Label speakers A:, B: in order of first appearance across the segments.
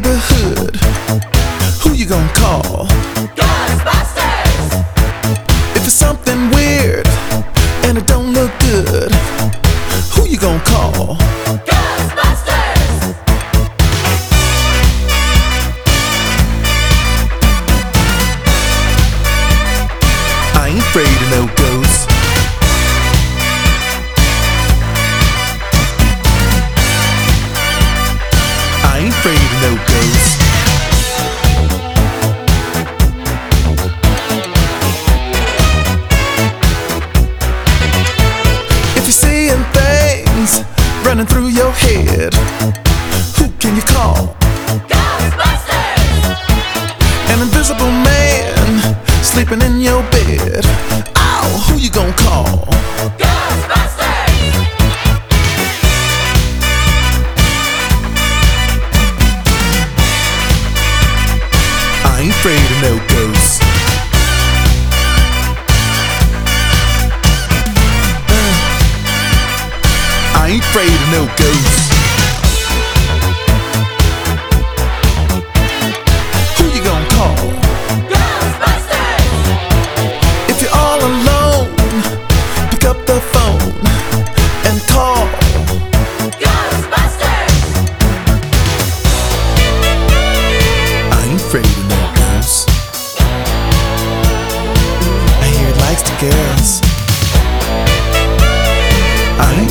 A: neighborhood. Who you gonna call? Ghostbusters! If it's something weird and it don't look good, who you gonna call? Ghostbusters! I ain't afraid of no ghost. Afraid of no ghosts. Uh, I ain't afraid of no ghosts. Who you gonna call? Ghostbusters! If you're all alone, pick up the phone and call. Ghostbusters! I ain't afraid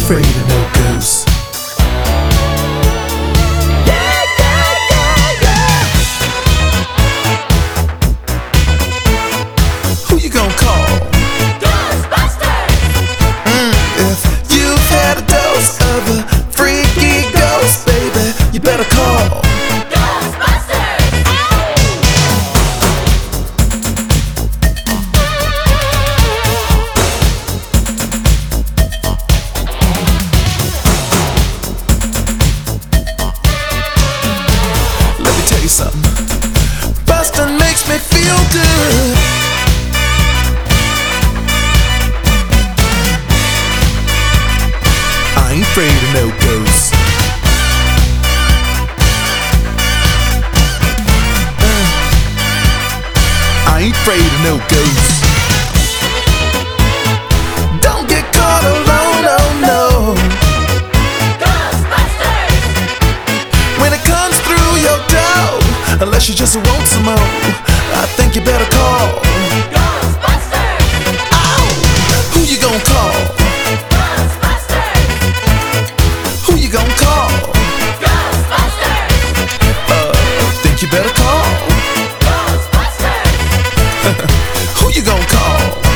A: afraid of me feel good. I ain't afraid of no ghosts. Uh, I ain't afraid of no ghosts. Don't get caught alone, oh no. Ghostbusters! When it comes through your door, unless you just want some more, Who you gonna call?